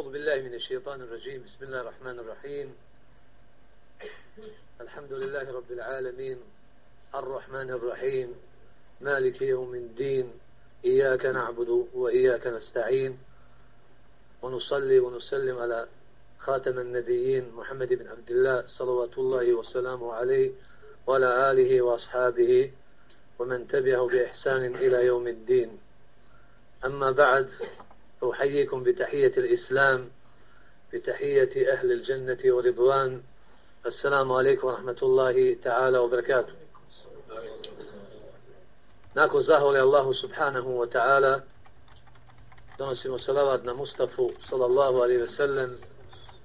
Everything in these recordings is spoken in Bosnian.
أعوذ بالله من الشيطان الرجيم. بسم الله الرحمن الرحيم. الحمد لله رب العالمين. الرحمن الرحيم. مالك يوم الدين. إياك نعبد وإياك نستعين. ونصلي ونسلم على خاتم النبيين محمد بن عبد الله صلوات الله وسلامه عليه وعلى آله وأصحابه ومن تبعه بإحسان إلى يوم الدين. أما بعد أحييكم بتحية الإسلام بتحية أهل الجنة ورضوان السلام عليكم ورحمة الله تعالى وبركاته Nakon zahvali Allahu subhanahu wa ta'ala donosimo salavat na Mustafa sallallahu alaihi ve sellem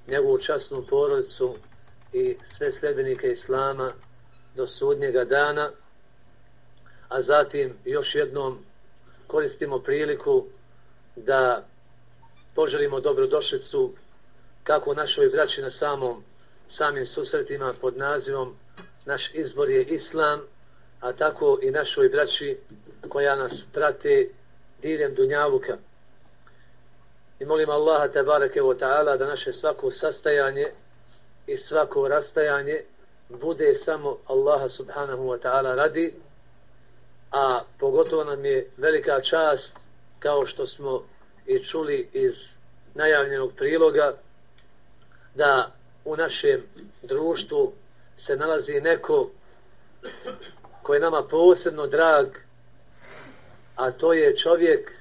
njegovu časnu porodicu i sve sljedbenike Islama do sudnjega dana a zatim još jednom koristimo priliku da poželimo dobrodošlicu kako našoj braći na samom samim susretima pod nazivom naš izbor je Islam a tako i našoj braći koja nas prate diljem Dunjavuka i molim Allaha tabarake wa ta'ala da naše svako sastajanje i svako rastajanje bude samo Allaha subhanahu wa ta'ala radi a pogotovo nam je velika čast kao što smo i čuli iz najavljenog priloga da u našem društvu se nalazi neko koji je nama posebno drag a to je čovjek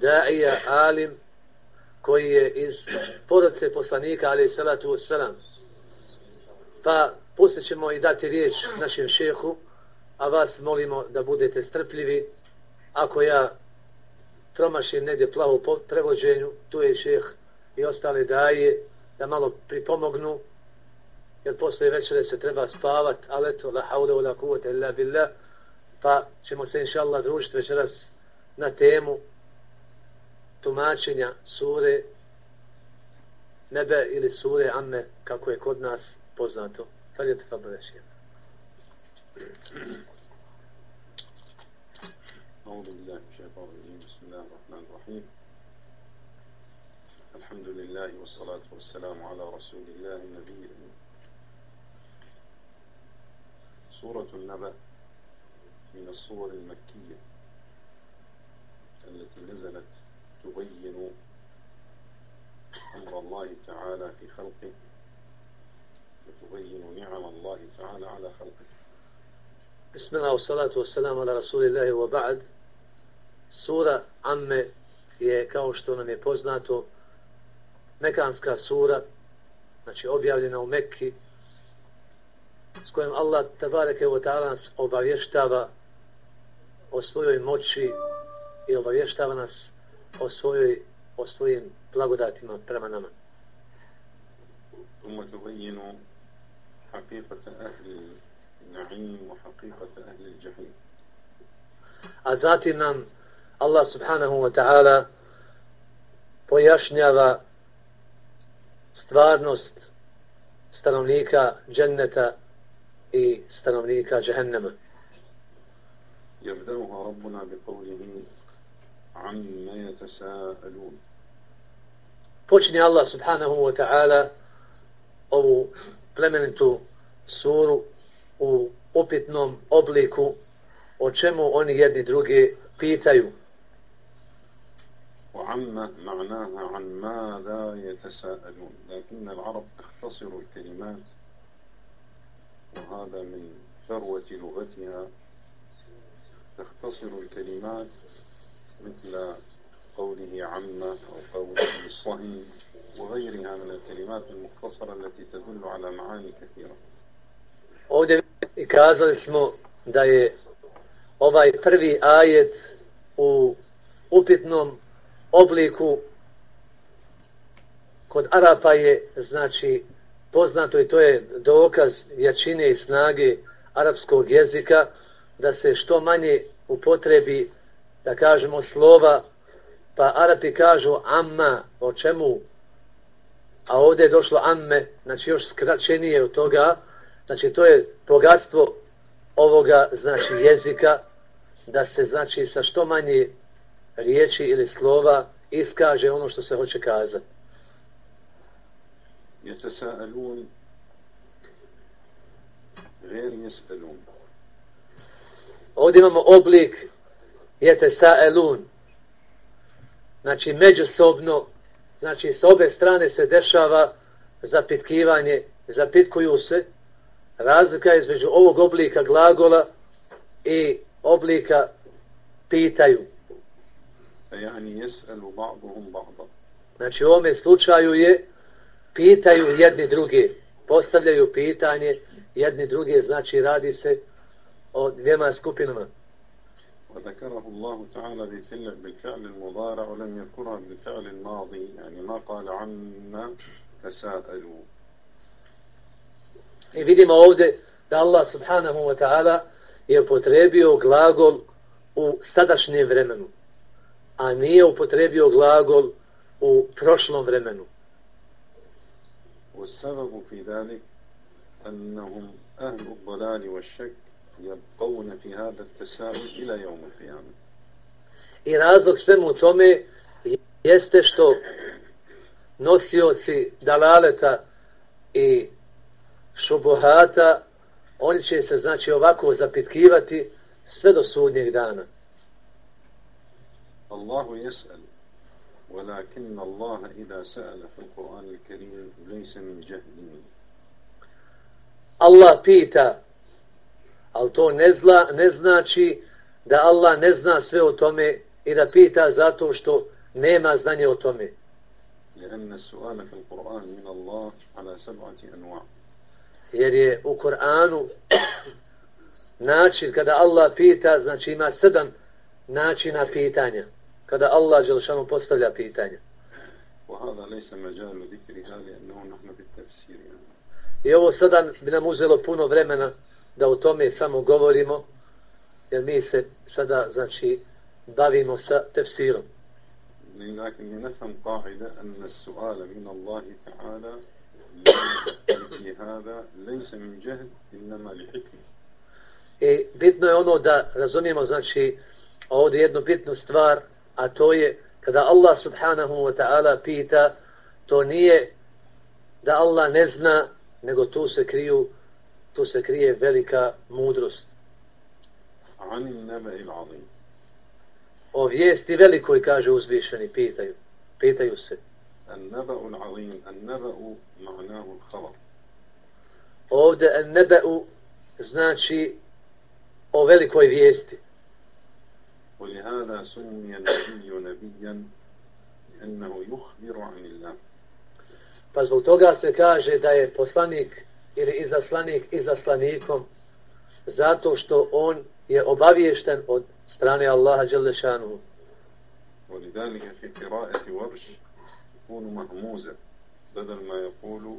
Da'ija Alim koji je iz porodice poslanika ali salatu wasalam pa poslije ćemo i dati riječ našem šehu a vas molimo da budete strpljivi. Ako ja promašim negdje plavo po prevođenju tu je šeh i ostale daje da malo pripomognu jer posle večere se treba spavat ali eto la haule u la kuvete illa billah pa ćemo se inša Allah družiti večeras na temu tumačenja sure nebe ili sure amme kako je kod nas poznato faljete fa bavešije أعوذ بالله الحمد لله والصلاة والسلام على رسول الله النبي سورة النبأ من الصور المكية التي نزلت تبين أمر الله تعالى في خلقه وتبين نعم الله تعالى على خلقه. بسم الله والصلاة والسلام على رسول الله وبعد. Sura Amme je, kao što poznato, mekanska sura, znači objavljena u Mekki, s kojom Allah tabareke wa ta'ala nas obavještava o svojoj moći i obavještava nas o, svojoj, o svojim blagodatima prema nama. ثم تبين حقيقة أهل النعيم وحقيقة أهل الجحيم A zatim nam Allah subhanahu wa ta'ala pojašnjava stvarnost stanovnika dženneta i stanovnika džehennema. يبدأها ربنا بقوله عما يتساءلون Počinje Allah subhanahu wa ta'ala ovu plemenitu suru u upitnom obliku o čemu oni jedni drugi pitaju. وعما معناها عن ماذا يتساءلون. لكن العرب تختصر الكلمات وهذا من ثروة لغتها. تختصر الكلمات مثل قوله عما أو قوله الصهي وغيرها من الكلمات المختصرة التي تدل على معاني كثيرة. Ovdje kazali smo da je ovaj prvi ajet u upitnom obliku kod Arapa je znači poznato i to je dokaz jačine i snage arapskog jezika da se što manje upotrebi da kažemo slova pa Arapi kažu amma o čemu? A ovdje je došlo amme znači još skraćenije od toga znači to je bogatstvo ovoga znači jezika da se znači sa što manje riječi ili slova iskaže ono što se hoće kazati. يتساءلون غير يسألون Ovdje imamo oblik jete saelun. Znači međusobno, znači s obe strane se dešava zapitkivanje, zapitkuju se. Razlika između ovog oblika glagola i oblika pitaju. يعني يسأل بعضهم بعضا Znači u ovome slučaju je pitaju jedni druge, postavljaju pitanje jedni druge, znači radi se o dvijema skupinama. وذكره الله تعالى بالفعل بالفعل المضارع ولم يذكرها بالفعل الماضي يعني ما قال عنا تساءلوا I vidimo ovdje da Allah subhanahu wa ta'ala je upotrebio glagol u sadašnjem vremenu, a nije upotrebio glagol u prošlom vremenu. والسبب في ذلك أنهم أهل الضلال والشك يبقون في هذا التساؤل إلى يوم القيامة I razlog svemu tome jeste što nosioci dalaleta i šubuhata, oni će se znači ovako zapitkivati sve do sudnjeg dana. الله يسأل ولكن الله إذا سأل في القرآن الكريم ليس من جهل Allah pita, ali to ne, zla, ne znači da Allah ne zna sve o tome i da pita zato što nema znanje o tome. لأن السؤال في القرآن من الله على سبعة أنواع Jer je u Koranu način kada Allah pita, znači ima sedam načina pitanja. Kada Allah Đelšanu postavlja pitanja. وهذا ليس مجال ذكرها لأنه نحن في التفسير يعني. I ovo sada bi nam uzelo puno vremena da o tome samo govorimo, jer mi se sada, znači, bavimo sa tefsirom. لكن لنفهم قاعدة أن السؤال من الله تعالى في هذا ليس من جهل إنما لحكمة I bitno je ono da razumijemo, znači, ovdje jednu bitnu stvar, a to je kada Allah subhanahu wa ta'ala pita, to nije da Allah ne zna, nego tu se kriju, tu se krije velika mudrost. عن النبأ العظيم O vijesti velikoj, kaže uzvišeni, pitaju. Pitaju se. النبأ العظيم النبأ معناه الخبر Ovdje nebe'u znači o velikoj vijesti. ولهذا سمي النبي نبيا لأنه يخبر عن الله Pa zbog toga se kaže da je poslanik ili izaslanik izaslanikom zato što on je obaviješten od strane Allaha Đelešanu. ولذلك في قراءة ورش يكون مهموزا بدل ما يقول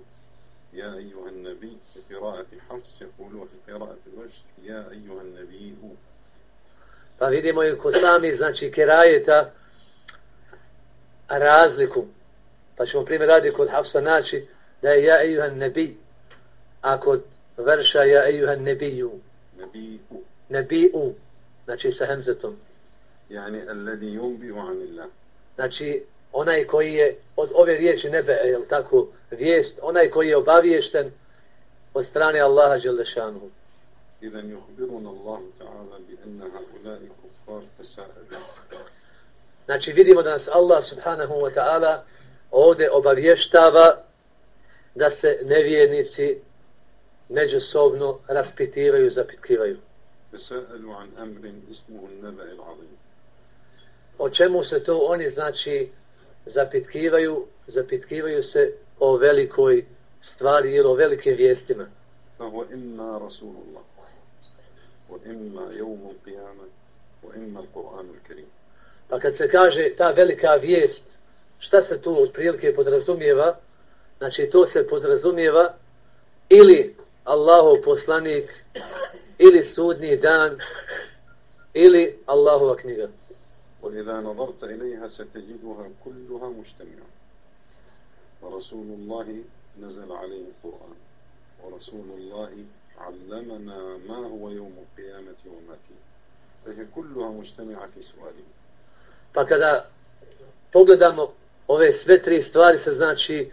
يا أيها النبي في قراءة حفص يقول وفي قراءة ورش يا أيها النبي Pa vidimo i ko sami, znači, kerajeta razliku. Pa ćemo primjer radi kod Hafsa naći da je ja ejuhan nebi, a kod verša ja ejuhan nebiju. Nebiju. Nebiju. Znači sa hemzetom. Jani alledi yumbiju anillah. Znači, onaj koji je od ove riječi nebe, je tako, vijest, onaj koji je obaviješten od strane Allaha Đelešanu. إذا يخبرنا الله تعالى بأن هؤلاء الكفار تساءلوا Znači, vidimo da nas Allah subhanahu wa ta'ala ovdje obavještava da se nevjernici međusobno raspitivaju, zapitkivaju. تساءلوا عن أمر اسمه النبأ العظيم O čemu se to oni, znači, zapitkivaju, zapitkivaju se o velikoj stvari ili o velikim vijestima. فهو إما رسول الله وإما يوم القيامة وإما القرآن الكريم Pa kad se kaže ta velika vijest, šta se tu otprilike podrazumijeva? Znači to se podrazumijeva ili Allahov poslanik, ili sudni dan, ili Allahova knjiga. وإذا نظرت إليها ستجدها كلها مجتمعة ورسول الله نزل عليه القرآن ورسول الله علمنا ما هو يوم القيامة وما فيه فهي كلها مجتمعة في سؤاله Pa kada pogledamo ove sve tri stvari se znači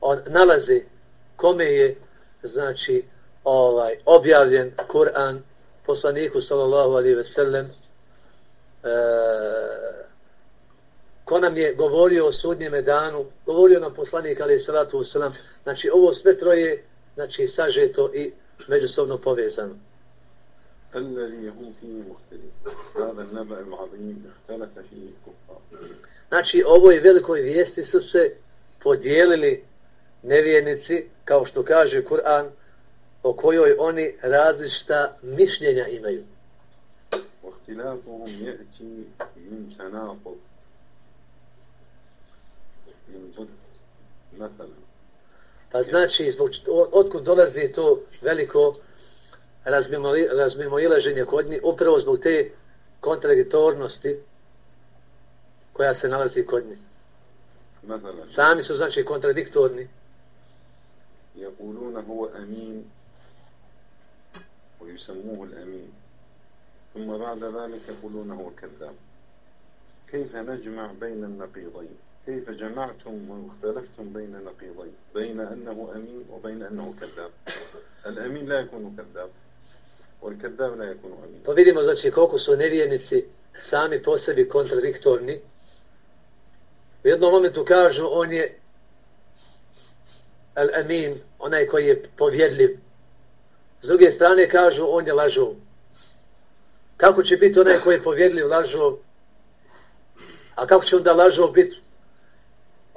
on nalaze kome je znači ovaj objavljen Kur'an poslaniku sallallahu alejhi ve sellem e, ko nam je govorio o sudnjem danu govorio nam poslanik alejhi salatu vesselam znači ovo sve troje znači sažeto i međusobno povezano الذي هم فيه مختلف هذا النبأ العظيم اختلف فيه الكفار Znači, ovoj velikoj vijesti su se podijelili nevjernici, kao što kaže Kur'an, o kojoj oni različita mišljenja imaju. واختلافهم يأتي من تناقض من ضد مثلا Pa znači, zbog, otkud dolazi to veliko razmimo ilaženje kod njih, upravo zbog te kontradiktornosti koja se nalazi kod njih. Sami su znači kontradiktorni. يقولون هو أمين ويسموه الأمين ثم بعد ذلك يقولون هو كذاب كيف نجمع بين النقيضين كيف جمعتم واختلفتم بين نقيضين بين أنه أمين وبين أنه كذاب الأمين لا يكون كذاب والكذاب لا يكون أمين Pa vidimo znači koliko su nevjernici sami po sebi kontradiktorni. U jednom momentu kažu on je al-amin, onaj koji je povjedljiv. S druge strane kažu on je lažov. Kako će biti onaj koji je povjedljiv lažov? A kako će onda lažov biti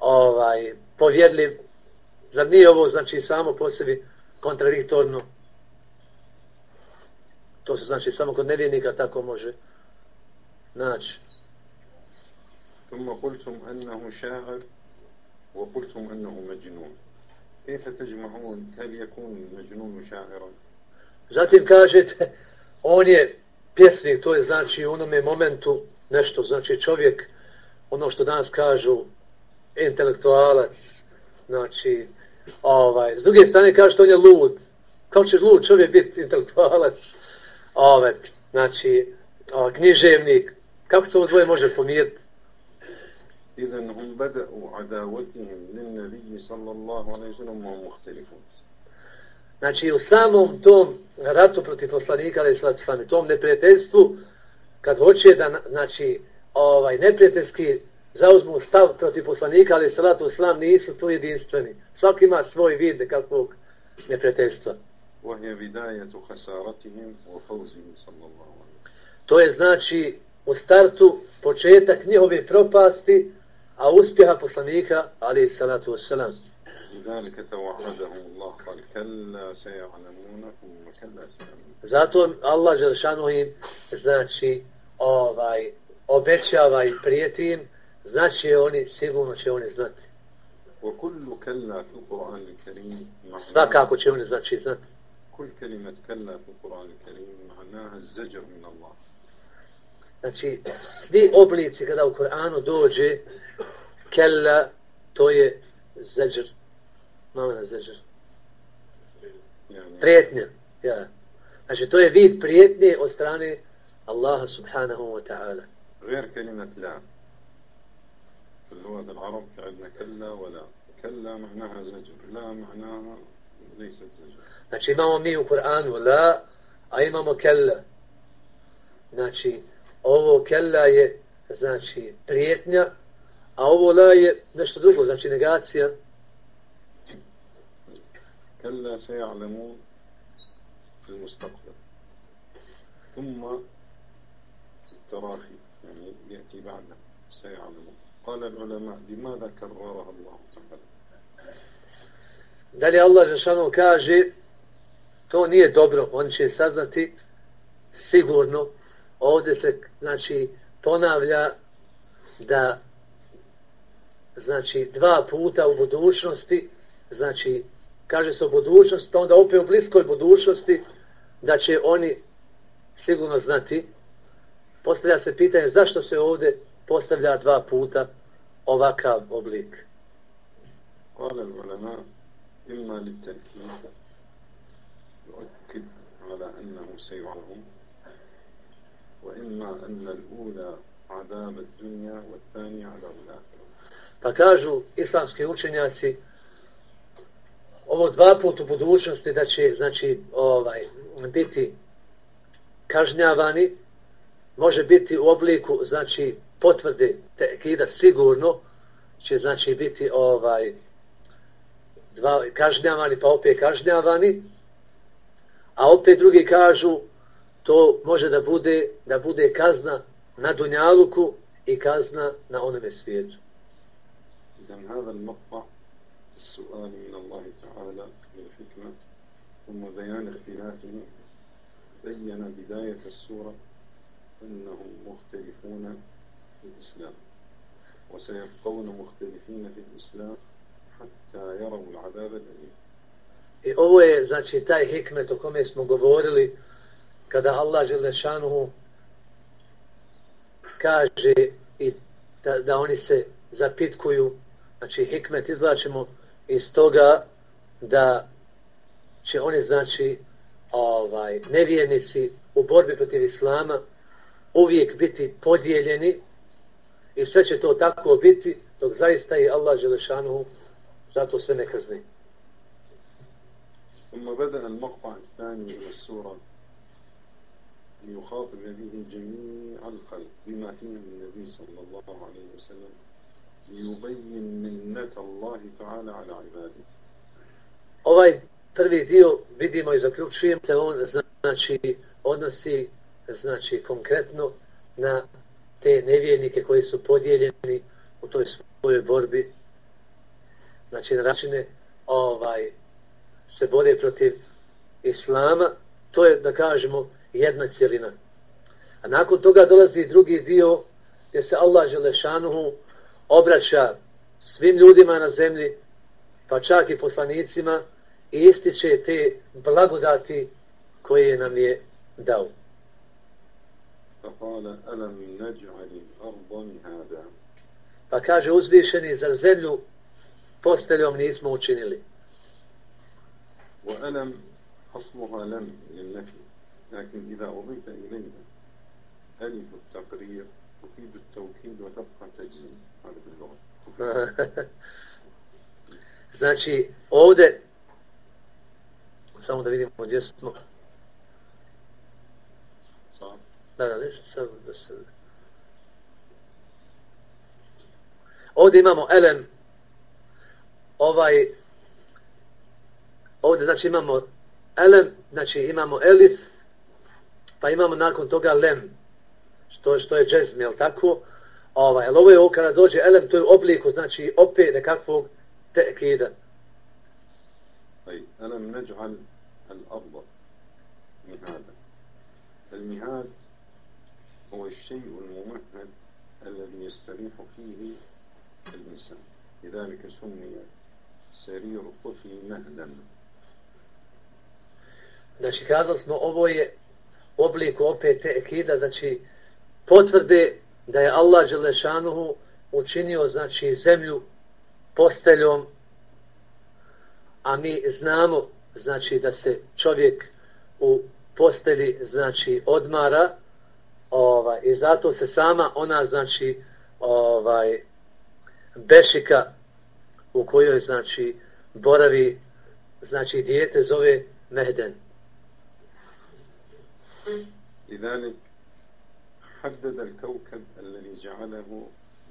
ovaj, povjedljiv? Zar nije ovo znači samo po sebi kontradiktorno? To se znači samo kod nevjernika tako može naći. ثم قلتم أنه شاعر وقلتم أنه مجنون كيف تجمعون هل يكون مجنون شاعرا Zatim kažete, on je pjesnik, to je znači u onome momentu nešto, znači čovjek, ono što danas kažu, intelektualac, znači, ovaj, s druge strane kaže on je lud. Kako će lud čovjek biti intelektualac? Ovaj, znači, ovaj, književnik. Kako se ovo dvoje može pomiriti? إذا هم بدأوا عداوتهم للنبي صلى الله عليه وسلم وهم مختلفون Znači u samom tom ratu protiv poslanika, ali sad sami tom neprijateljstvu, kad hoće da, znači, ovaj, neprijateljski zauzmu stav protiv poslanika, ali salatu islam nisu tu jedinstveni. Svaki ima svoj vid nekakvog neprijateljstva. وهي بداية خسارتهم وفوزهم صلى الله عليه وسلم To je znači u startu početak njihove propasti, a uspjeha poslanika, ali salatu wasalam. لذلك توعدهم الله قال كلا سيعلمون ثم كلا سيعلمون Zato Allah Želšanu im, znači, ovaj, obećava i prijeti im, znači oni, sigurno će oni znati. وكل كلا في القرآن الكريم معناها Svakako će oni znači znati. كل كلمة كلا في القرآن الكريم معناها الزجر من الله Znači, svi oblici kada u Koranu dođe, kella, to je zeđer. Malo na zeđer. يعني Prijetnja. Ja. Znači, to je vid prijetnje od strane Allaha subhanahu wa ta'ala. غير كلمة لا في اللغة العرب في عندنا كلا ولا كلا معناها زجر لا معناها ليست زجر Znači, imamo mi u Koranu la, a imamo kella. Znači, ovo kella je, znači, prijetnja, a ovo la je nešto drugo, znači negacija. كلا سيعلمون في المستقبل ثم التراخي يعني يأتي بعده سيعلمون قال العلماء لماذا كررها الله تعالى Dalje Allah Žešanu kaže, to nije dobro, on će saznati sigurno, ovdje se, znači, ponavlja da, znači, dva puta u budućnosti, znači, kaže se u budućnosti, pa onda opet u bliskoj budućnosti, da će oni sigurno znati. Postavlja se pitanje zašto se ovdje postavlja dva puta ovakav oblik. قال العلماء إما للتأكيد يؤكد على أنه سيعلم وإما أن الأولى عذاب الدنيا والثانية عذاب الآخرة Pa kažu islamski učenjaci, ovo dva put u budućnosti da će znači ovaj biti kažnjavani može biti u obliku znači potvrde tekida sigurno će znači biti ovaj dva kažnjavani pa opet kažnjavani a opet drugi kažu to može da bude da bude kazna na dunjaluku i kazna na onome svijetu. إذن هذا المقطع السؤال من الله تعالى للحكمة ثم بيان اختلافه بين بداية السورة أنهم مختلفون في الإسلام وسيبقون مختلفين في الإسلام حتى يروا العذاب الأليم I ovo je, znači, taj hikmet o kome smo govorili, kada Allah Želešanuhu kaže i da, da oni se zapitkuju, znači hikmet izlačimo iz toga da će oni, znači, ovaj, nevijenici u borbi protiv Islama uvijek biti podijeljeni i sve će to tako biti dok zaista i Allah Želešanuhu zato sve ne kazni. ثم بدأ المقطع الثاني من السورة ليخاطب به جميع الخلق بما فيهم النبي صلى الله عليه وسلم ليبين منة الله تعالى على عباده Ovaj prvi dio vidimo i zaključujem se on znači odnosi znači konkretno na te nevjernike koji su podijeljeni u toj svojoj borbi znači na račine ovaj se bore protiv islama to je da kažemo jedna cijelina a nakon toga dolazi drugi dio gdje se Allah Želešanuhu obraća svim ljudima na zemlji pa čak i poslanicima i ističe te blagodati koje nam je dao. فقال ألم نجعل الأرض مهادا؟ pa kaže uzvišeni za zemlju posteljom nismo učinili. وَأَلَمْ أَصْلُهَا لَمْ لِلَّفِي لَكِنْ إِذَا أُضِيْتَ إِلَيْنَا أَلِفُ التَّقْرِيرُ تُفِيدُ التَّوْكِيدُ وتبقى تَجْزِيمُ هذا باللغة Znači, ovde, samo da vidimo gdje smo, Da, nešto sam da se... Ovdje imamo elem, ovaj, ovdje znači imamo elem, znači imamo elif, pa imamo nakon toga lem, što, što je džezm, jel tako? Ovaj, ali ovo je ovo kada dođe elem, to je u obliku, znači opet nekakvog tekida. Aj, elem neđu al, al arba, mihada. Al mihada هو الشيء الممهد الذي يستريح فيه الإنسان لذلك سمي سرير الطفل مهدا Znači, kazali smo, ovo je oblik opet te ekida, znači, potvrde da je Allah Đelešanuhu učinio, znači, zemlju posteljom a mi znamo znači da se čovjek u posteli znači odmara ovaj i zato se sama ona znači ovaj bešika u kojoj znači boravi znači dijete zove Mehden لذلك حدد الكوكب الذي جعله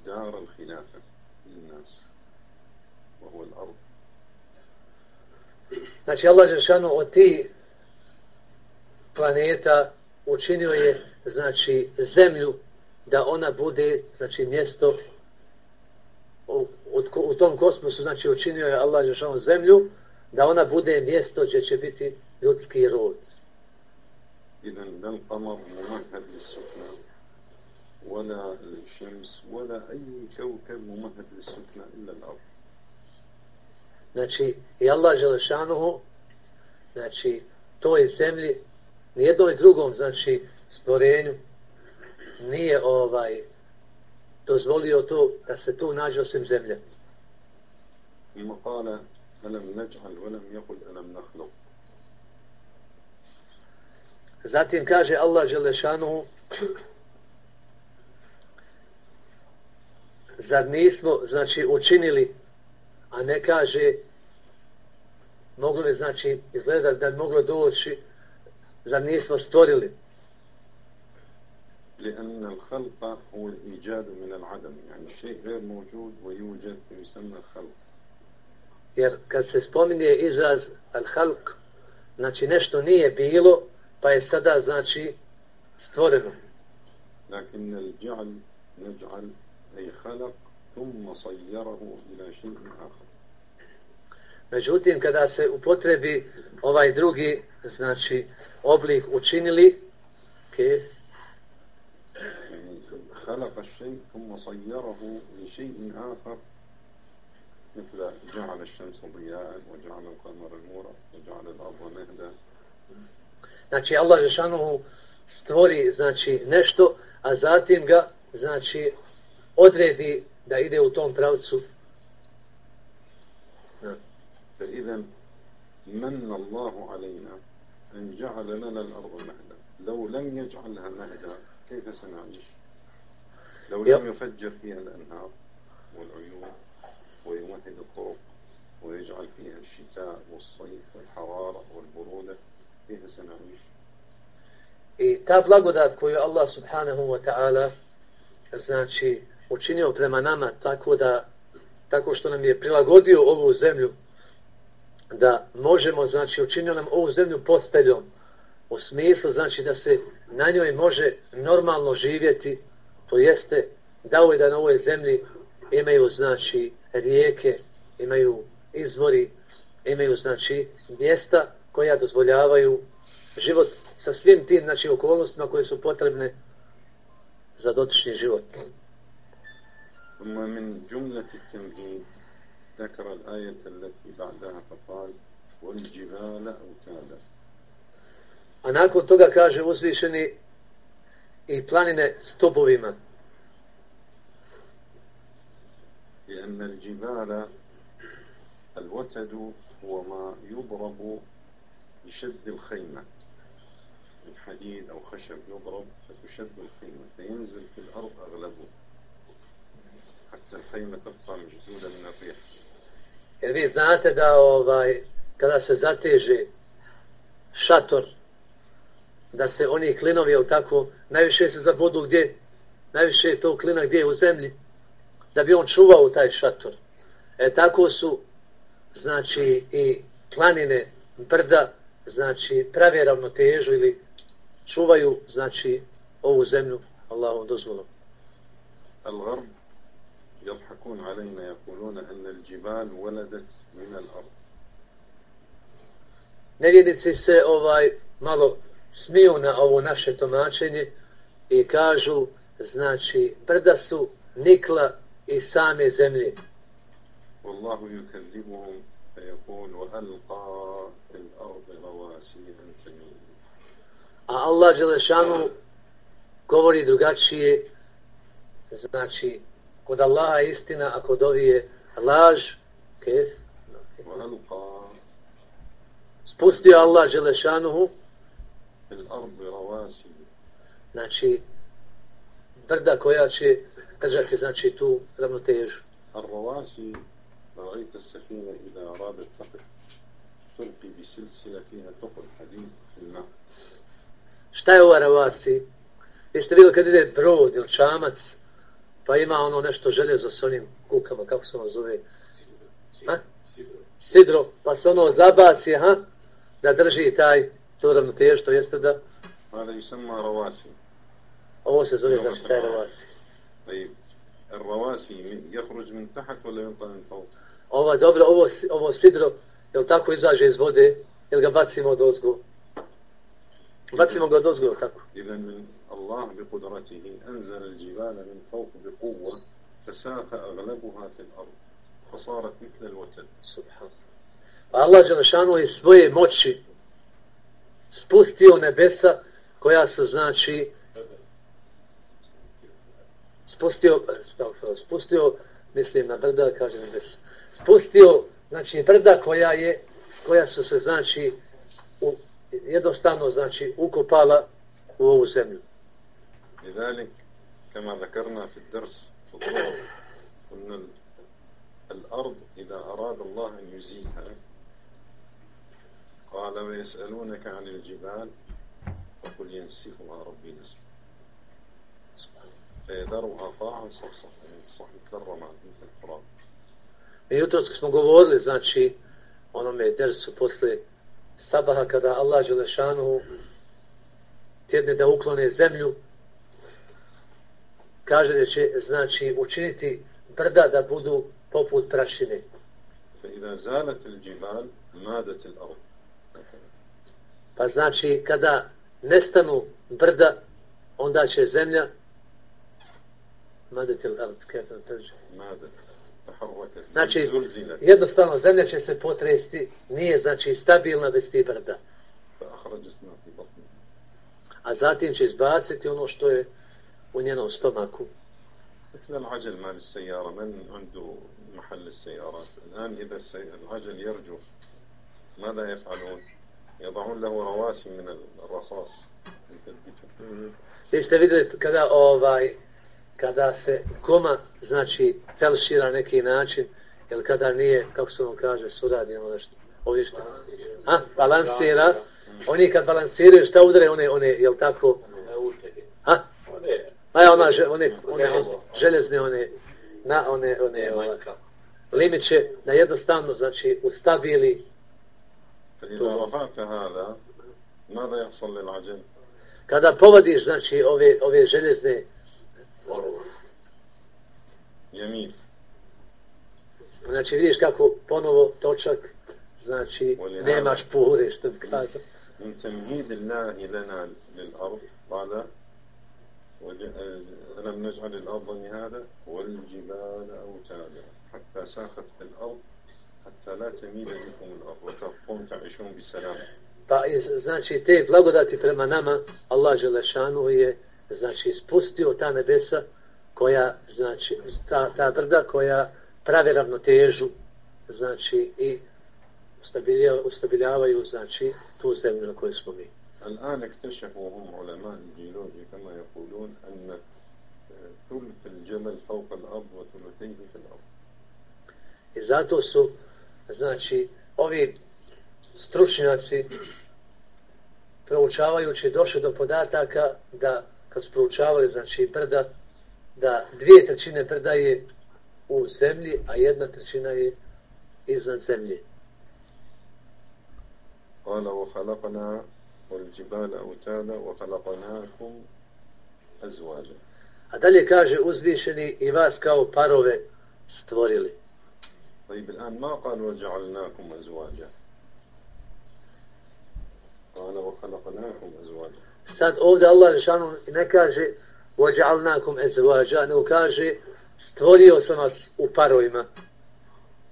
دار الخلافة للناس وهو الأرض Znači Allah Žešanu od ti planeta učinio je znači zemlju da ona bude znači mjesto u, u, u tom kosmosu znači učinio je Allah Žešanu zemlju da ona bude mjesto gdje će biti ljudski rod. إذا لا القمر ممهد للسكنى ولا الشمس ولا أي كوكب ممهد للسكنى إلا الأرض Znači, i Allah Želešanuhu, znači, toj zemlji, nijednom i drugom, znači, stvorenju nije ovaj dozvolio to da se tu nađe osim zemlje. Ima kala alam neđal, alam jakul, alam nahlu. Zatim kaže Allah Želešanu Zar nismo, znači, učinili, a ne kaže, moglo bi, znači, izgledati da je moglo doći, zar nismo stvorili. لأن الخلق هو الإيجاد من العدم يعني شيء غير موجود ويوجد فيسمى الخلق jer kad se spominje izraz al-halq znači nešto nije bilo pa je sada znači stvoreno لكن الجعل نجعل أي خلق ثم صيره إلى شيء آخر Međutim, kada se upotrebi ovaj drugi, znači, oblik učinili, ke, خلق الشيء ثم صيره لشيء آخر مثل جعل الشمس ضياء وجعل القمر نورا وجعل الأرض مهدا. Znači, Allah Žešanohu stvori, znači, nešto, a zatim ga, znači, odredi da ide u tom pravcu. فإذا من الله علينا أن جعل لنا الأرض مهدا لو لم يجعلها مهدا كيف سنعيش لو لم يفجر فيها الأنهار والعيون ويمهد الطرق ويجعل فيها الشتاء والصيف والحرارة والبرودة كيف سنعيش I ta blagodat koju Allah subhanahu wa ta'ala znači učinio prema nama tako da tako što nam je prilagodio ovu zemlju da možemo, znači učinio nam ovu zemlju posteljom u smislu znači da se na njoj može normalno živjeti to jeste dao je da na ovoj zemlji imaju znači rijeke imaju izvori imaju znači mjesta koja dozvoljavaju život sa svim tim znači okolnostima koje su potrebne za dotični život. ثم من جملة التمهيد ذكر الآية التي بعدها فقال والجبال أوتادا A nakon toga kaže uzvišeni i planine stobovima. لأن الجبال الوتد هو ما يضرب بشد الخيمة من حديد أو خشب يضرب فتشد الخيمة فينزل في الأرض أغلبه حتى الخيمة تبقى مشدودة من الريح Jer vi znate da ovaj kada se zateže šator da se oni klinovi ili tako najviše se zabodu gdje najviše je to klina gdje u zemlji da bi on čuvao taj šator. E tako su znači i planine brda znači prave ravnotežu ili čuvaju znači ovu zemlju Allahom dozvolom. الغرب يضحكون علينا يقولون أن الجبال ولدت من الأرض Nevjednici se ovaj malo smiju na ovo naše tomačenje i kažu, znači, brda su nikla i same zemlje. Wallahu yukadzibuhum fa yakunu alqa fil ardi rawasiyan A Allah dželešanu govori drugačije. Znači, kod Allaha istina, a kod ovih je laž, kef. Spustio Allah dželešanu Znači, brda koja će, držati, znači tu ravnotežu. Arrovasi, rajte se fina i da rade tape, tulpi bi silsila fina topol hadin filna. Šta je ova ravasi? Vi ste kad ide brod ili čamac, pa ima ono nešto željezo s onim kukama, kako se ono zove? Sidro. Sidro. Sidro. Pa se ono zabaci, ha? Da drži taj to ravnotež, to jeste da, هذا يسمى رواسي ovo se zove, znači, taj ravasi. طيب الرواسي من- يخرج من تحت ولا ينطى من فوق Ova, dobro, ovo, si- ovo sidro, jel tako izaže iz vode, jel ga bacimo od ozgo? Bacimo ga od ozgo, jel tako? إذا من الله بقدرته أنزل الجبال من فوق بقوة فساق أغلبها في الأرض فصارت مثل الوتد Subhanallah. Pa Allah Đelešanu iz svoje moći spustio nebesa koja su znači spustio stavno, spustio mislim na brda kaže nebesa spustio znači brda koja je koja su se znači u, jednostavno znači ukopala u ovu zemlju لذلك كما ذكرنا في الدرس في الظهر قلنا ال- الأرض إذا أراد الله أن يزيلها قال ويسألونك عن الجبال فقل ينسفها ربي نسفا فيذرها قاعا صفصفا ينصح مكرما مثل القرآن Mi jutro smo govorili, znači, onome dersu posle sabaha kada Allah Đelešanu tjedne da uklone zemlju, kaže da će, znači, učiniti brda da budu poput prašine. فإذا زالت الجبال مادت الأرض Pa znači, kada nestanu brda, onda će zemlja madetil ard, kada trže. مادت تحركت Znači, زلزلت jednostavno zemlja će se potresti, nije znači stabilna bez tih brda. فأخرجت ما في بطنها A zatim će izbaciti ono što je u njenom stomaku. مثل العجل مال السيارة من عنده محل السيارات الآن إذا السي... العجل يرجف ماذا يفعلون يضعون له رواسي من الرصاص يثبته Vi ste vidjeli kada ovaj kada se koma znači felšira neki način ili kada nije, kako se on kaže, suradi ono nešto, ovi što, a, balansira, oni kad balansiraju, šta udare, one, one, jel tako, a, a ja, ona, že- one, one, one, željezne, one, na, one, one, one, limit će da jednostavno, znači, ustabili, فإذا رفعت هذا ماذا يحصل للعجل kada povodiš, znači, ove, ove željezne, يميل znači, vidiš kako ponovo točak, znači, nemaš pure, što bi kazao. من تمهيد الله لنا للأرض قال وج- ألم نجعل الأرض مهادا والجبال أوتادا حتى ساخت في الأرض حتى لا تميل بكم الأرض وتبقون تعيشون بالسلام Pa iz, znači te blagodati prema nama Allah Želešanu je znači spustio ta nebesa koja znači ta, ta brda koja prave ravnotežu znači i ustabiljavaju, ustabiljavaju znači tu zemlju na kojoj smo mi. الآن اكتشفوا هم علماء الجيولوجيا كما يقولون أن ثلث الجبل فوق الأرض وثلثيه في الأرض I zato su Znači, ovi stručnjaci proučavajući došli do podataka da kad su proučavali znači brda, da dvije trećine brda je u zemlji, a jedna trećina je iznad zemlje. Kala wa halakana wal jibala utana wa halakanakum azwaja. A dalje kaže uzvišeni i vas kao parove stvorili. طيب الآن ما قال وجعلناكم أزواجا قال وخلقناكم أزواجا Sad ovdje Allah Žešanu ne kaže vođalnakum ezvađa, nego kaže stvorio sam vas u parovima.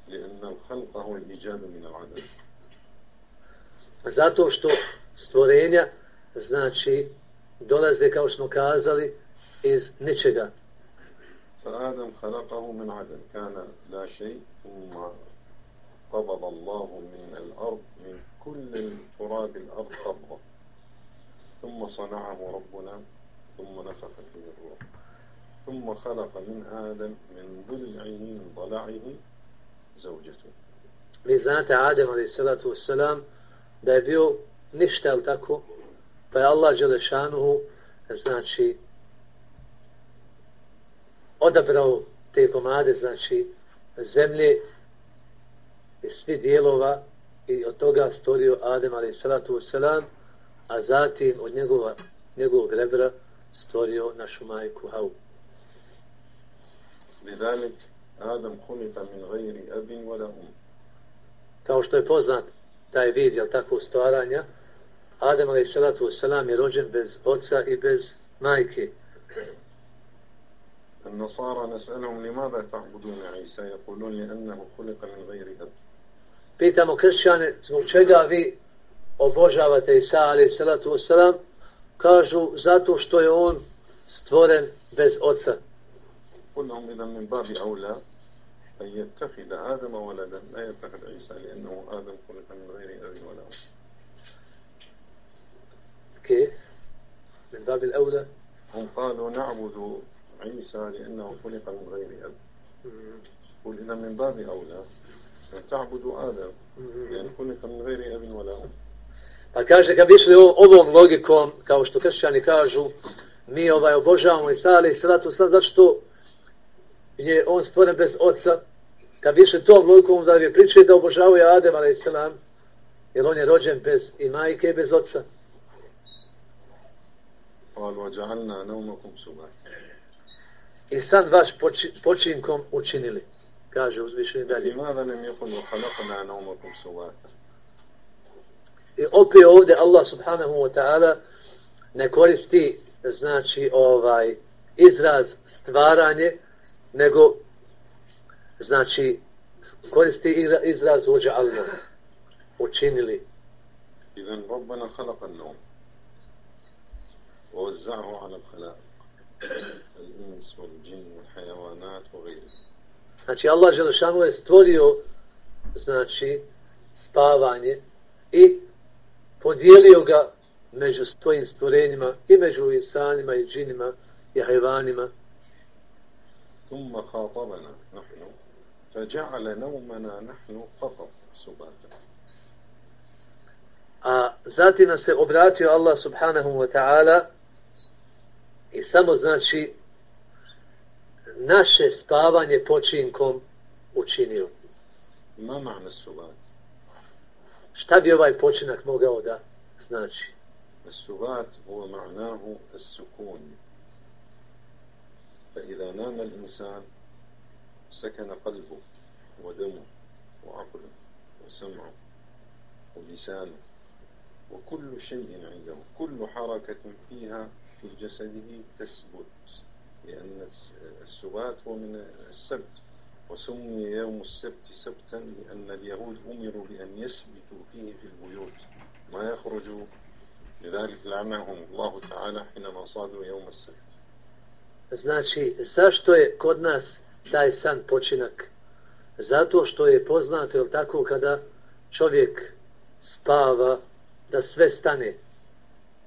لأن الخلق هو الإيجاد من العدم Zato što stvorenja znači dolaze kao što smo kazali iz ničega. فآدم خلقه من عدم كان لا شيء ثم قبض الله من الأرض من كل التراب الأرض قبضة ثم صنعه ربنا ثم نفخ فيه الروح ثم خلق من آدم من ضلعه من ضلعه زوجته Vi znate Adem alaih salatu wasalam da je bio ništa, ali tako? Pa je Allah Đelešanuhu znači odabrao te komade, znači zemlje i svi dijelova i od toga stvorio Adem ali salatu wasalam, a zatim od njegova, njegovog rebra stvorio našu majku Havu. Bidanik Adam kunita min gajri abin wala um. Kao što je poznat taj vid, jel tako, stvaranja, Adem ali salatu wasalam, je rođen bez oca i bez majke. النصارى نسألهم لماذا تعبدون عيسى؟ يقولون لأنه خلق من غير أب Pitamo kršćane, zbog čega vi obožavate Isa alaih salatu wasalam, kažu zato što je on stvoren bez oca. لهم إذا من باب أولى أن يتخذ آدم ولدا لا يتخذ عيسى لأنه آدم خلق من غير أب ولا أم كيف؟ من باب الأولى. هم قالوا نعبد عيسى لأنه خلق من غير أب قل إذا من باب أولى أن تعبدوا آدم لأن خلق من غير أب ولا أم Pa kaže, kad bi išli ovom logikom, kao što kršćani kažu, mi ovaj obožavamo i sali i sratu sad zašto je on stvoren bez oca, kad bi išli tom logikom, zar je pričali da obožavaju Adem, ali selam, jer on je rođen bez i majke i bez oca. I sad vaš poči, počinkom učinili, kaže uzvišeni dalje. I opet ovdje Allah subhanahu wa ta'ala ne koristi znači ovaj izraz stvaranje nego znači koristi izraz uđa Allah učinili إذن ربنا خلق النوم ووزعه على الخلائق الإنس والجن والحيوانات وغيره Znači Allah Želešanu je stvorio znači spavanje i podijelio ga među svojim stvorenjima i među insanima i džinima i hajvanima. ثم خاطبنا نحن فجعل نومنا نحن فقط سباتا A zatim se obratio Allah subhanahu wa ta'ala i samo znači naše spavanje počinkom učinio. Ma ma'na subat? Šta bi ovaj počinak mogao da znači? السبات هو معناه السكون فإذا نام الإنسان سكن قلبه ودمه وعقله وسمعه ولسانه وكل شيء عنده كل حركة فيها في جسده تثبت لأن السبات هو من السبت وسمي يوم السبت سبتا لأن اليهود أمروا بأن يثبتوا فيه في البيوت ما يخرجوا لذلك لعنهم الله تعالى حينما صادوا يوم السبت Znači, zašto je kod nas taj san počinak? Zato što je poznato, je tako, kada čovjek spava, da sve stane.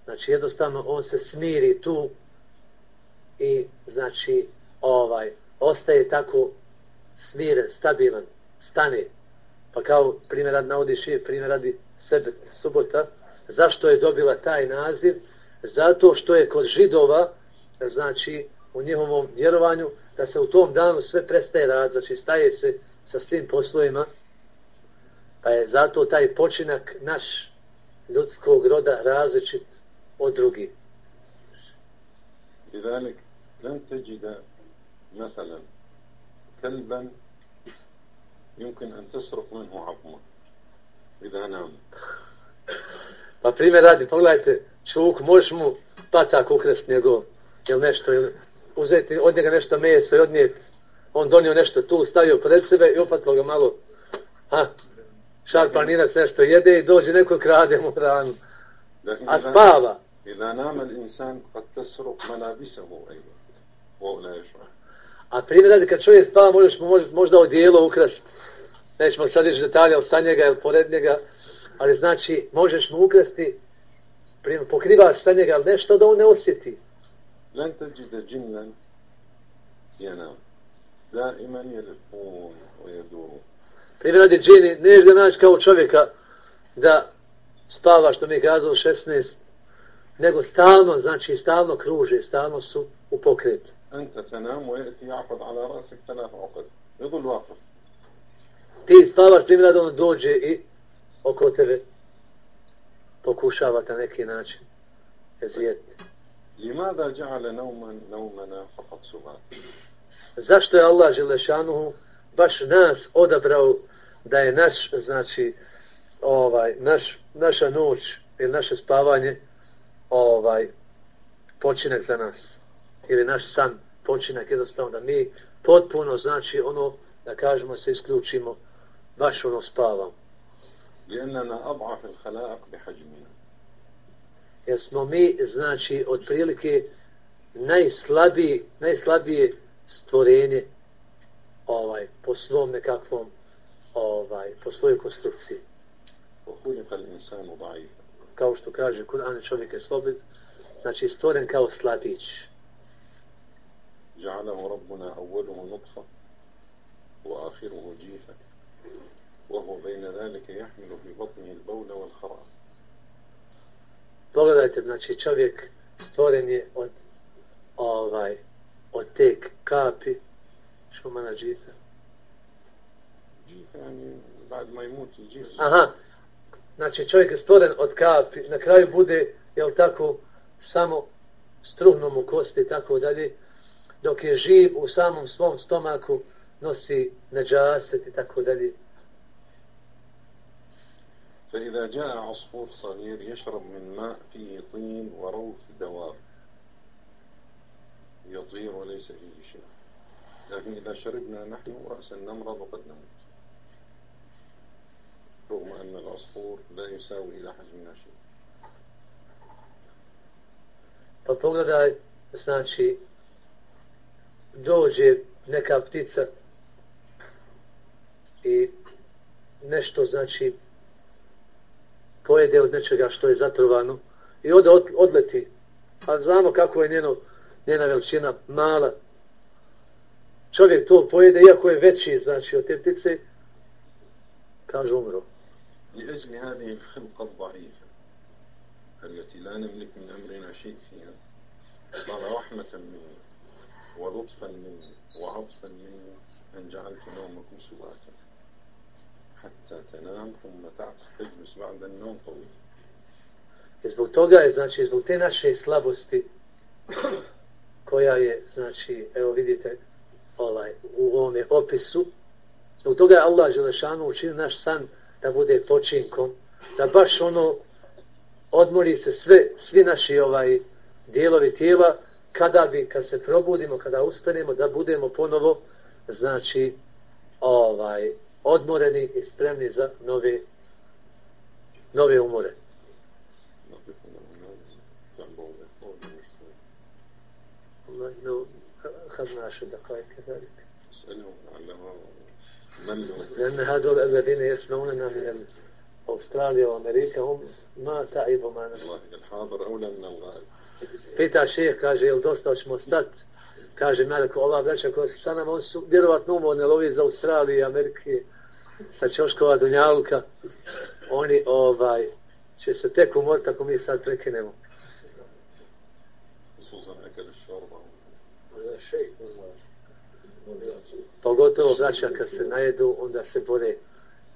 Znači, jednostavno, on se smiri tu i znači ovaj ostaje tako smiren, stabilan, stane. Pa kao primjer rad navodi šije, primjer radi sebe, subota. Zašto je dobila taj naziv? Zato što je kod židova, znači u njihovom vjerovanju, da se u tom danu sve prestaje rad, znači staje se sa svim poslovima, pa je zato taj počinak naš ljudskog roda različit od drugih. I velik, لن تجد مثلا كلبا يمكن أن تسرق منه عظمه إذا نام Pa primjer radi, pogledajte, čuk, možeš mu patak ukrest njegov, ili nešto, ili uzeti od njega nešto meso i odnijeti, on donio nešto tu, stavio pred sebe i opatlo ga malo, ha, šar planinac nešto jede i dođe neko krade mu hranu. A spava. إذا نام الإنسان قد تسرق ملابسه أيضا A primjer kad čovjek spava, možeš mu možda, možda odijelo ukrasti. Nećemo sad više detalja od njega ili pored njega, ali znači možeš mu ukrasti, primjer, pokrivaš sa njega, ali nešto da on ne osjeti. Lan tađi da džin jana, da ima nije jedu. Primjer radi džini, neš ga naći kao čovjeka da spava, što mi je kazao 16, nego stalno, znači stalno kruže, stalno su u pokretu. أنت تنام ويأتي يعقد على رأسك ثلاث عقد يظل واقف Ti spavaš, primjer radi, on dođe i oko tebe pokušava na neki način ezijeti. لماذا جعل نوما نومنا فقط سبات Zašto je Allah Želešanuhu baš nas odabrao da je naš, znači, ovaj, naš, naša noć ili naše spavanje ovaj, počinak za nas. Ili naš san počinak jednostavno da mi potpuno, znači, ono, da kažemo, se isključimo, baš ono spavamo. لأننا أضعف الخلائق بحجمنا Jer smo mi, znači, otprilike najslabiji, najslabije stvorenje ovaj, po svom nekakvom ovaj, po svojoj konstrukciji. وخلق الإنسان ضعيفا Kao što kaže Kur'an, čovjek je slobid, znači stvoren kao slabić. جعله ربنا أوله نطفة وآخره جيفا وهو بين ذلك يحمل في بطنه البول والخراب pogledajte, znači čovjek stvoren je od ovaj od te kapi što mana džifa aha znači čovjek je stvoren od kapi na kraju bude jel tako samo struhnom u kosti i tako dalje dok je živ u samom svom stomaku nosi neđaset i tako dalje. فإذا جاء عصفور صغير يشرب من ماء فيه طين وروث دواب. يطير وليس فيه شيء. لكن إذا شربنا نحن رأسا نمرض وقد نموت. رغم أن العصفور لا يساوي إلى حجمنا شيء Pa pogledaj, znači, dođe neka ptica i nešto, znači, pojede od nečega što je zatrovano i ode odleti. A znamo kako je njeno, njena veličina mala. Čovjek to pojede, iako je veći, znači, od te ptice, kaže umro. لأجل هذه الخلقة الضعيفة التي لا نملك من أمرنا شيء فيها قال رحمة مني ولطفا مني وعطفا مني أن جعلت نومكم سباتا حتى تنام ثم تجلس بعد النوم طويل I zbog toga je, znači, zbog te naše slabosti, koja je, znači, evo vidite, ovaj, u ovome opisu, zbog toga je Allah Želešanu učinio naš san da bude počinkom, da baš ono, odmori se sve, svi naši ovaj dijelovi tijela, kada bi, kad se probudimo, kada ustanemo, da budemo ponovo, znači, ovaj, odmoreni i spremni za nove nove umore. No, خذنا دقائق كذلك لأن هذول الذين يسمعوننا من أستراليا وأمريكا هم ما تعبوا معنا الحاضر أولى من الغائب Pita šeh, kaže, jel dosta ćemo stati? Kaže, Meleko, ova braća koja su sa nama, oni su vjerovatno umorni, ali ovi iz Australije i Amerike, sa Čoškova Dunjaluka, oni ovaj će se tek umoriti ako mi sad prekinemo. Pogotovo braća kad se najedu, onda se bore.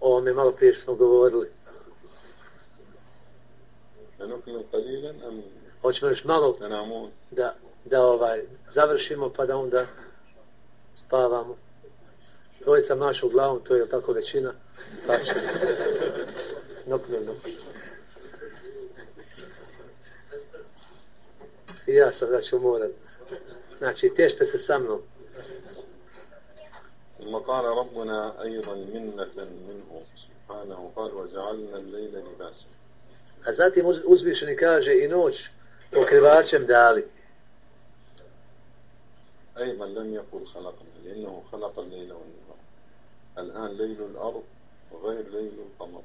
O ovome malo prije smo govorili. Hoćemo još malo da, da ovaj završimo pa da onda spavamo trojica maša u glavom, to je tako većina, pa će nokne nokne. I ja sam da ću morat. Znači, tešte se sa mnom. ثم قال ربنا أيضا منة منه سبحانه قال وجعلنا الليل لباسا A zatim uzvišeni kaže i noć pokrivačem dali. أيضا لم يقل خلقنا لأنه خلق الليل والنهار. الآن ليل الأرض غير ليل القمر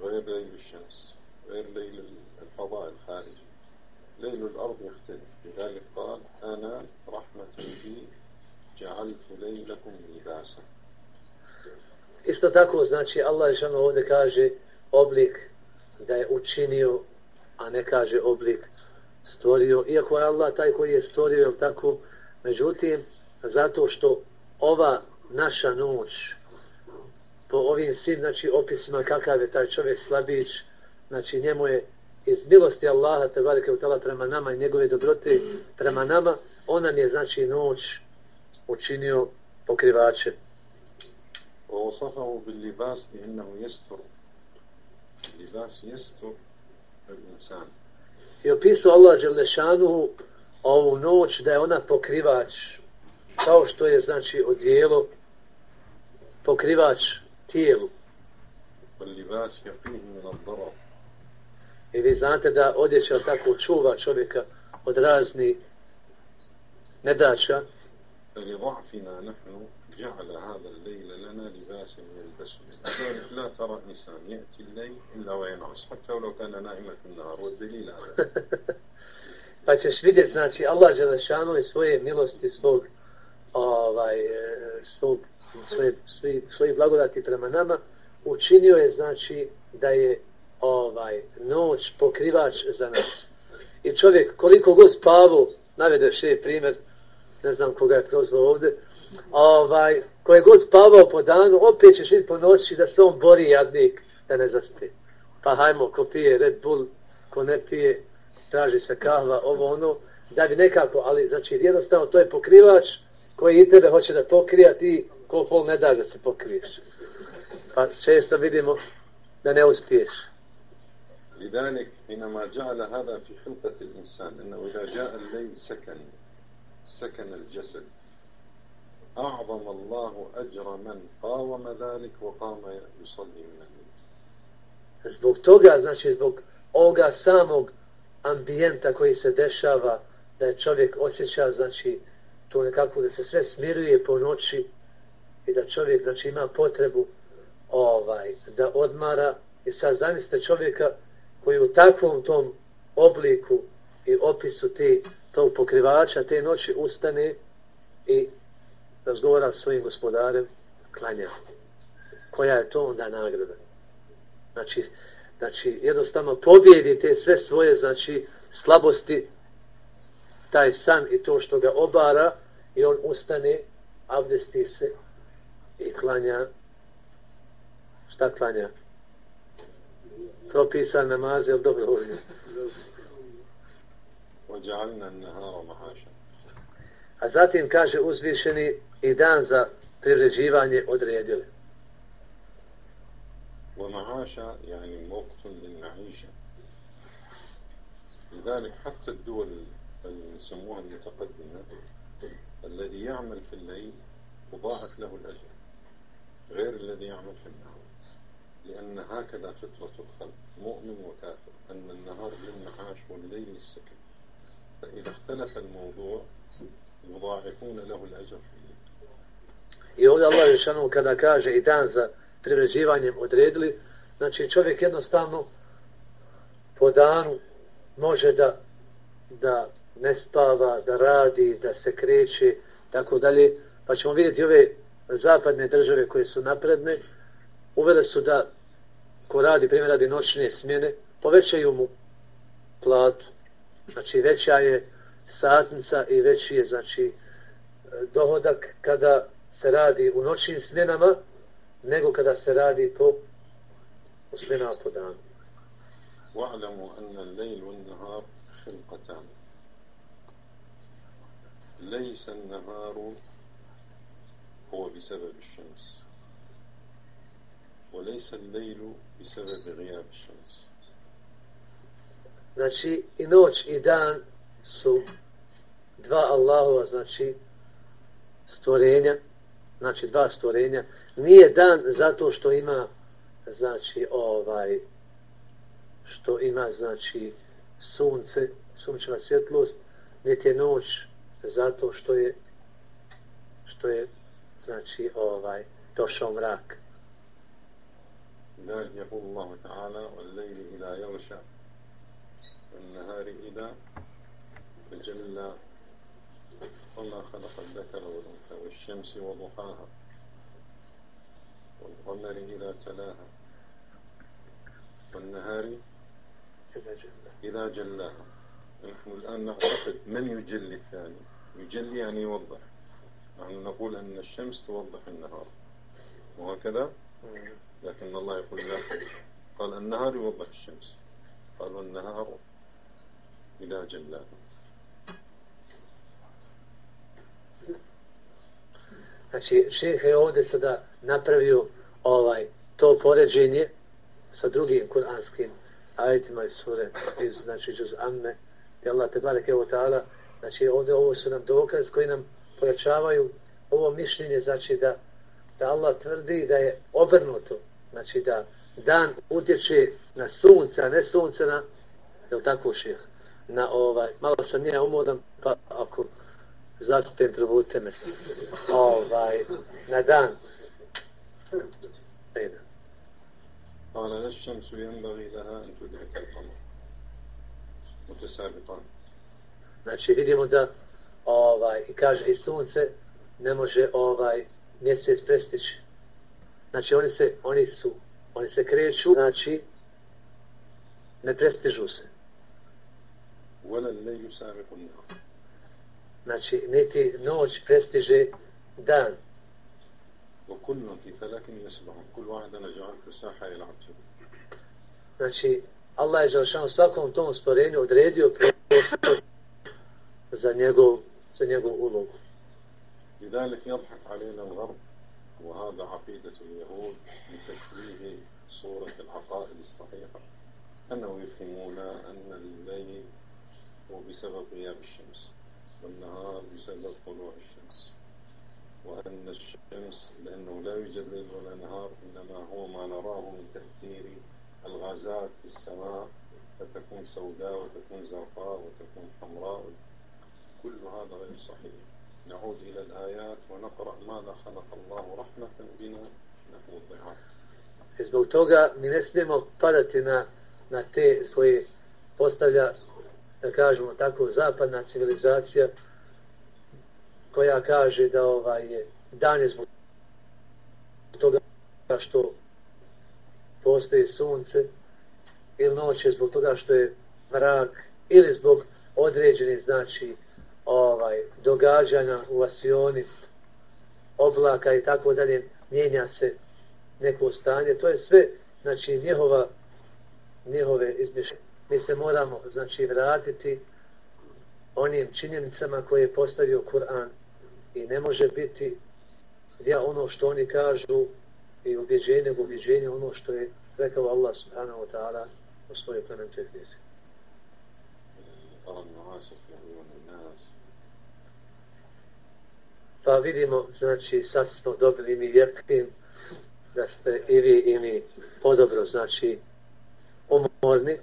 غير ليل الشمس غير ليل الفضاء الخارجي. ليل الأرض يختلف. لذلك قال أنا رحمة بي جعلت ليلكم لباسا. Isto tako, znači, Allah je ovdje kaže oblik da je učinio, a ne kaže oblik stvorio. Iako je Allah taj koji je stvorio, je tako? Međutim, zato što ova naša noć, po ovim svim znači, opisima kakav je taj čovjek slabić, znači njemu je iz milosti Allaha te velike utala prema nama i njegove dobrote prema nama, on nam je znači noć učinio pokrivače. ووصفه باللباس لأنه يستر اللباس يستر الإنسان I opisao Allah Đelešanu ovu noć da je ona pokrivač kao što je znači odijelo pokrivač tijelu. I vi znate da odjeća tako čuva čovjeka od razni nedača. لضعفنا نحن جعل هذا الليل لنا لباسا يلبسه لذلك لا ترى إنسان يأتي الليل إلا وينعس حتى ولو كان نائما في النهار والدليل هذا pa ćeš vidjeti, znači, Allah Želešanu i svoje milosti svog, ovaj, svog svoje, svoje, svoje blagodati prema nama, učinio je znači da je ovaj noć pokrivač za nas. I čovjek koliko god spavao, navedeš je primjer, ne znam koga je prozvao ovdje, ovaj, koje god spavao po danu, opet ćeš vidjeti po noći da se on bori jadnik da ne zaspe. Pa hajmo, ko pije Red Bull, ko ne pije, traži se kahva, ovo ono, da bi nekako, ali znači jednostavno to je pokrivač koji i tebe hoće da pokrija, ti ko pol ne da da se pokriješ. Pa često vidimo da ne uspiješ. لذلك حينما جعل هذا في خلقة الإنسان أنه إذا جاء الليل سكن سكن الجسد أعظم الله أجر من قاوم ذلك وقام يصلي من الليل Zbog toga, znači zbog ovoga samog ambijenta koji se dešava, da je čovjek osjeća, znači, to nekako da se sve smiruje po noći i da čovjek, znači, ima potrebu ovaj da odmara i sad zamislite čovjeka koji u takvom tom obliku i opisu te, tog pokrivača te noći ustane i razgovara s svojim gospodarem, klanja. Koja je to onda nagrada? Znači, znači jednostavno pobjedi te sve svoje znači slabosti taj san i to što ga obara i on ustane abdesti se i klanja šta klanja propisan namaz ili dobro ovdje a zatim kaže uzvišeni i dan za privređivanje odredili. ومعاشا يعني وقت للمعيشة لذلك حتى الدول يسموها المتقدمة الذي يعمل في الليل يضاعف له الأجر غير الذي يعمل في النهار لأن هكذا فطرة الخلق مؤمن وكافر أن النهار للمعاش والليل للسكن فإذا اختلف الموضوع يضاعفون له الأجر I ovdje Allah Žešanu kada kaže i dan za privređivanjem odredili, znači čovjek jednostavno po danu može da, da ne spava, da radi, da se kreće, tako dalje. Pa ćemo vidjeti ove zapadne države koje su napredne, uvele su da ko radi, primjer radi noćne smjene, povećaju mu platu. Znači veća je satnica i veći je znači dohodak kada se radi u noćnim smjenama nego kada se radi po u smjenama po danu. واعلموا أن الليل والنهار خلقتان ليس النهار هو بسبب الشمس وليس الليل بسبب غياب الشمس Znači, i noć i dan su dva Allahova, znači, stvorenja, znači dva stvorenja, nije dan zato što ima, znači, ovaj, što ima, znači, sunce, sunčeva svjetlost, niti je noć zato što je, što je, znači, ovaj, došao mrak. Dan je Allah ta'ala od lejli ila javša, od nahari ila, od والله خلق الذكر والأنثى والشمس وضحاها والقمر إذا تلاها والنهار إذا جلاها. نحن الآن نعتقد من يجلي الثاني؟ يجلي يعني يوضح. نحن نقول أن الشمس توضح النهار. وهكذا؟ لكن الله يقول لا. قال النهار يوضح الشمس. قال والنهار إذا جلاها. Znači, šeh je ovdje sada napravio ovaj to poređenje sa drugim kuranskim ajetima iz sure, iz, znači, džuz Amme, gdje Allah te barek evo ta'ala, znači ovdje ovo su nam dokaz koji nam pojačavaju ovo mišljenje, znači da, da Allah tvrdi da je obrnuto, znači da dan utječe na sunce, a ne sunce na, je li tako šeh? na ovaj, malo sam nije umodan, pa ako zaspem, probudite me, ovaj, na dan. Ejda. قال لا الشمس ينبغي لها أن تدرك القمر متسابقان Znači vidimo da ovaj i kaže i sunce ne može ovaj mjesec prestići. Znači oni se oni su oni se kreću znači ne prestižu se. ولا الليل سابق النهار Znači, niti noć prestiže dan. وكل في فلك يسبحون كل واحد أنا جعل في الساحة يلعب فيه Znači, Allah je Želšan svakom tom stvorenju odredio prostor za njegov, za njegov ulogu. لذلك يضحك علينا الغرب وهذا عقيدة اليهود بتشويه صورة العقائد الصحيحة أنه يفهمون أن الليل هو بسبب غياب الشمس والنهار بسبب طلوع الشمس. وأن الشمس لأنه لا يوجد ليل ولا نهار إنما هو ما نراه من تأثير الغازات في السماء فتكون سوداء وتكون زرقاء وتكون حمراء. كل هذا غير صحيح. نعود إلى الآيات ونقرأ ماذا خلق الله رحمة بنا. نحو الضعاف I zbog toga mi ne smijemo padati na, na te svoje postavlja, da kažemo tako, zapadna civilizacija koja kaže da ovaj je dan je zbog toga što postoji sunce ili noć je zbog toga što je mrak ili zbog određenih znači ovaj događanja u asioni oblaka i tako dalje mijenja se neko stanje. To je sve znači njihova njihove izmišljenje mi se moramo znači vratiti onim činjenicama koje je postavio Kur'an i ne može biti ja ono što oni kažu i ubjeđenje nego ubjeđenje ono što je rekao Allah subhanahu wa ta'ala u svojoj plemenitoj knjizi. Pa vidimo, znači, sad smo dobili mi jekin da ste i vi i mi podobro, znači, umorni.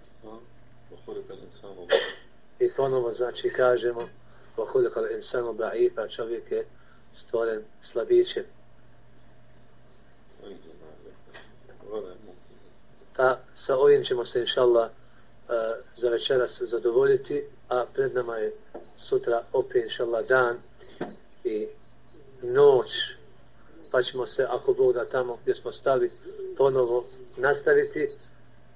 I ponovo, znači, kažemo, وَخُلِقَ الْإِنسَانُ ba'ifa, čovjek je stvoren slabićem. Pa sa ovim ćemo se, inša Allah, e, za večeras zadovoljiti, a pred nama je sutra opet, inša Allah, dan i noć, pa ćemo se, ako Bog da tamo gdje smo stali, ponovo nastaviti.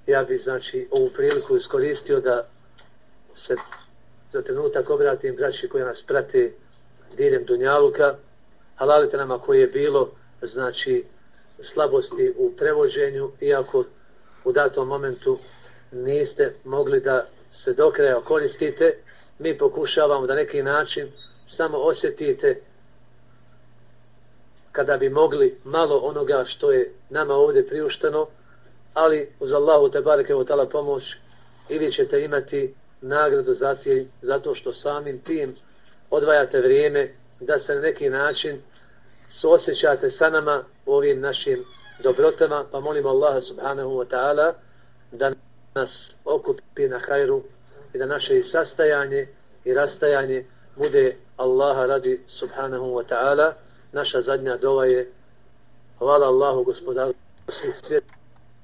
Ja bih, znači, ovu priliku iskoristio da se za trenutak obratim braći koji nas prate diljem Dunjaluka, halalite nama koje je bilo, znači, slabosti u prevođenju, iako u datom momentu niste mogli da se do kraja koristite, mi pokušavamo da neki način samo osjetite kada bi mogli malo onoga što je nama ovdje priušteno, ali uz Allahu te bareke u tala pomoć i vi ćete imati nagradu za ti, zato što samim tim odvajate vrijeme da se na neki način suosjećate sa nama u ovim našim dobrotama, pa molimo Allaha subhanahu wa ta'ala da nas okupi na hajru i da naše i sastajanje i rastajanje bude Allaha radi subhanahu wa ta'ala. Naša zadnja dova je hvala Allahu gospodaru svih svijeta